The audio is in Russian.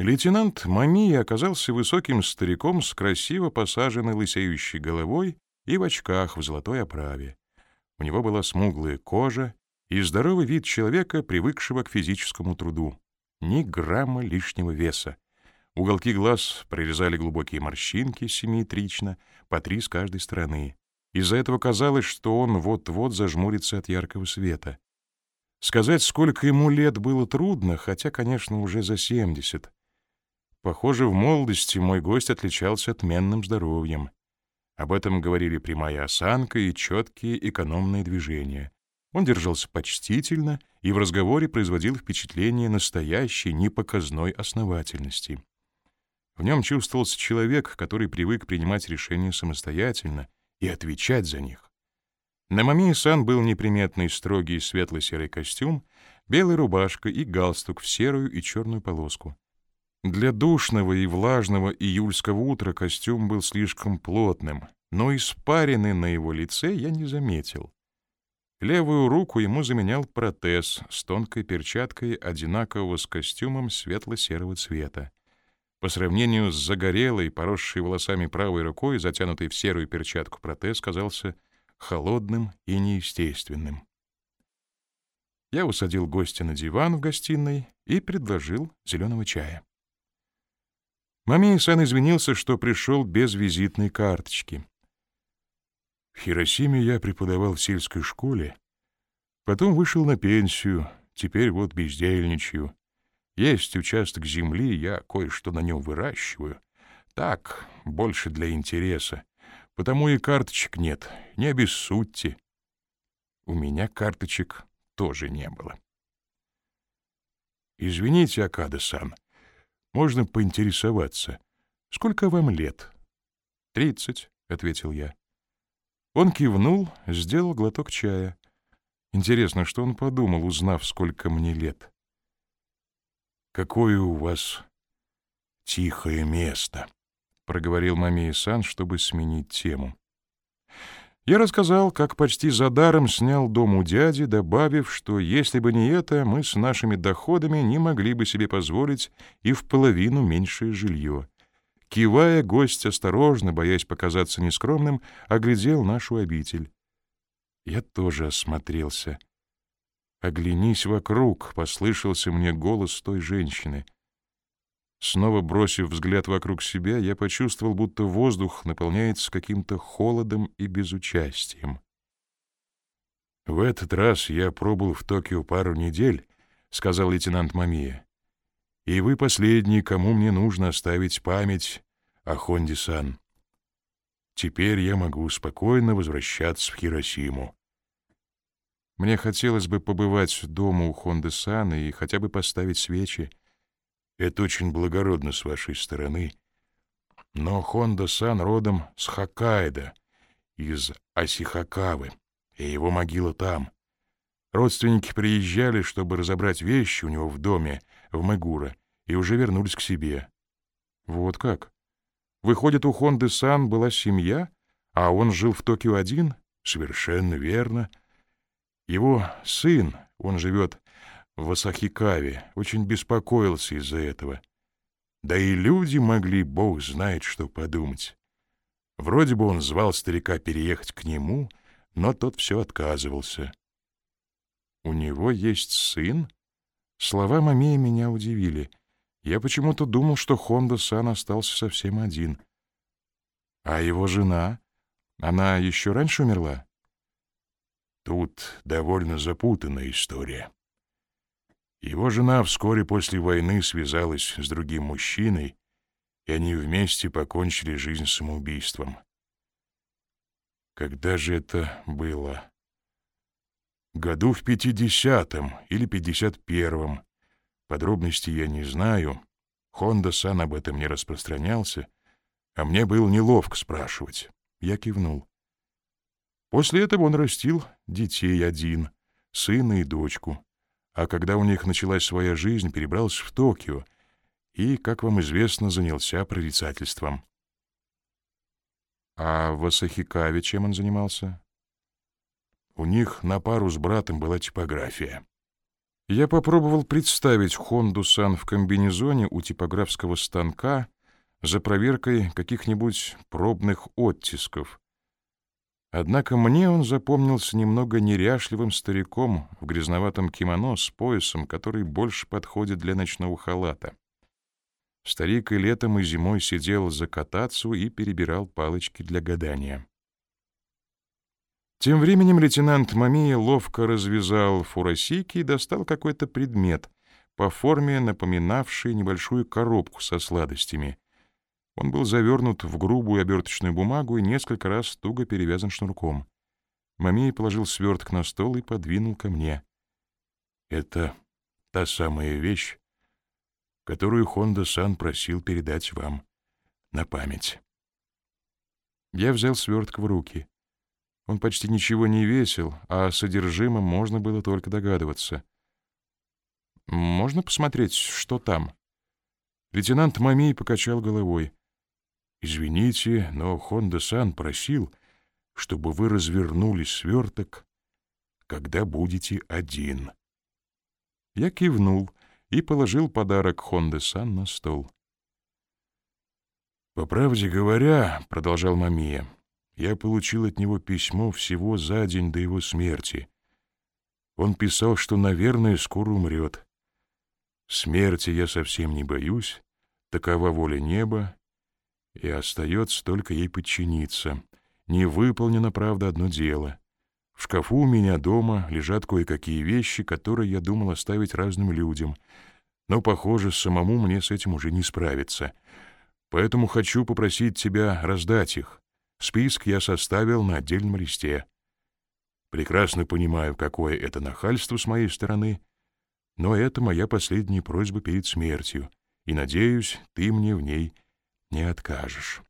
Лейтенант Мамия оказался высоким стариком с красиво посаженной лысеющей головой и в очках в золотой оправе. У него была смуглая кожа и здоровый вид человека, привыкшего к физическому труду. Ни грамма лишнего веса. Уголки глаз прорезали глубокие морщинки симметрично, по три с каждой стороны. Из-за этого казалось, что он вот-вот зажмурится от яркого света. Сказать, сколько ему лет, было трудно, хотя, конечно, уже за семьдесят. Похоже, в молодости мой гость отличался отменным здоровьем. Об этом говорили прямая осанка и четкие экономные движения. Он держался почтительно и в разговоре производил впечатление настоящей, непоказной основательности. В нем чувствовался человек, который привык принимать решения самостоятельно и отвечать за них. На Мамии Сан был неприметный строгий светло-серый костюм, белая рубашка и галстук в серую и черную полоску. Для душного и влажного июльского утра костюм был слишком плотным, но испарины на его лице я не заметил. Левую руку ему заменял протез с тонкой перчаткой одинакового с костюмом светло-серого цвета. По сравнению с загорелой, поросшей волосами правой рукой, затянутой в серую перчатку протез, казался холодным и неестественным. Я усадил гостя на диван в гостиной и предложил зеленого чая. Мамия-сан извинился, что пришел без визитной карточки. В Хиросиме я преподавал в сельской школе, потом вышел на пенсию, теперь вот бездельничаю. Есть участок земли, я кое-что на нем выращиваю. Так, больше для интереса. Потому и карточек нет, не обессудьте. У меня карточек тоже не было. Извините, Акада-сан, можно поинтересоваться, сколько вам лет? Тридцать, — ответил я. Он кивнул, сделал глоток чая. Интересно, что он подумал, узнав, сколько мне лет. «Какое у вас тихое место», — проговорил Мамия-сан, чтобы сменить тему. Я рассказал, как почти за даром снял дом у дяди, добавив, что если бы не это, мы с нашими доходами не могли бы себе позволить и в половину меньшее жилье. Кивая, гость осторожно, боясь показаться нескромным, оглядел нашу обитель. Я тоже осмотрелся — «Оглянись вокруг», — послышался мне голос той женщины. Снова бросив взгляд вокруг себя, я почувствовал, будто воздух наполняется каким-то холодом и безучастием. «В этот раз я пробыл в Токио пару недель», — сказал лейтенант Мамия. «И вы последний, кому мне нужно оставить память о Хонди-сан. Теперь я могу спокойно возвращаться в Хиросиму. Мне хотелось бы побывать дома у Хонды Сан и хотя бы поставить свечи. Это очень благородно с вашей стороны. Но Хонда Сан родом с Хоккайдо, из Асихакавы, и его могила там. Родственники приезжали, чтобы разобрать вещи у него в доме в Мегура, и уже вернулись к себе. Вот как? Выходит, у Хонды Сан была семья, а он жил в Токио один? Совершенно верно. Его сын, он живет в Асахикаве, очень беспокоился из-за этого. Да и люди могли, бог знает, что подумать. Вроде бы он звал старика переехать к нему, но тот все отказывался. «У него есть сын?» Слова Мамея меня удивили. Я почему-то думал, что Хонда-сан остался совсем один. А его жена? Она еще раньше умерла? Тут довольно запутанная история. Его жена вскоре после войны связалась с другим мужчиной, и они вместе покончили жизнь самоубийством. Когда же это было? Году в пятидесятом или пятьдесят первом. Подробностей я не знаю. Хонда-сан об этом не распространялся, а мне было неловко спрашивать. Я кивнул. После этого он растил детей один, сына и дочку. А когда у них началась своя жизнь, перебрался в Токио и, как вам известно, занялся прорицательством. А в Асахикаве чем он занимался? У них на пару с братом была типография. Я попробовал представить Хонду Сан в комбинезоне у типографского станка за проверкой каких-нибудь пробных оттисков. Однако мне он запомнился немного неряшливым стариком в грязноватом кимоно с поясом, который больше подходит для ночного халата. Старик и летом, и зимой сидел за катацу и перебирал палочки для гадания. Тем временем лейтенант Мамия ловко развязал фуросики и достал какой-то предмет, по форме напоминавший небольшую коробку со сладостями. Он был завернут в грубую оберточную бумагу и несколько раз туго перевязан шнурком. Мамия положил сверток на стол и подвинул ко мне. «Это та самая вещь, которую Хонда-сан просил передать вам на память». Я взял сверток в руки. Он почти ничего не весил, а о содержимом можно было только догадываться. «Можно посмотреть, что там?» Лейтенант Мамий покачал головой. «Извините, но Хонда-сан просил, чтобы вы развернули сверток, когда будете один». Я кивнул и положил подарок Хонда-сан на стол. «По правде говоря, — продолжал Мамия, — я получил от него письмо всего за день до его смерти. Он писал, что, наверное, скоро умрет. Смерти я совсем не боюсь, такова воля неба, и остается только ей подчиниться. Не выполнено, правда, одно дело. В шкафу у меня дома лежат кое-какие вещи, которые я думал оставить разным людям, но, похоже, самому мне с этим уже не справиться. Поэтому хочу попросить тебя раздать их. Список я составил на отдельном листе. Прекрасно понимаю, какое это нахальство с моей стороны, но это моя последняя просьба перед смертью, и, надеюсь, ты мне в ней не откажешь.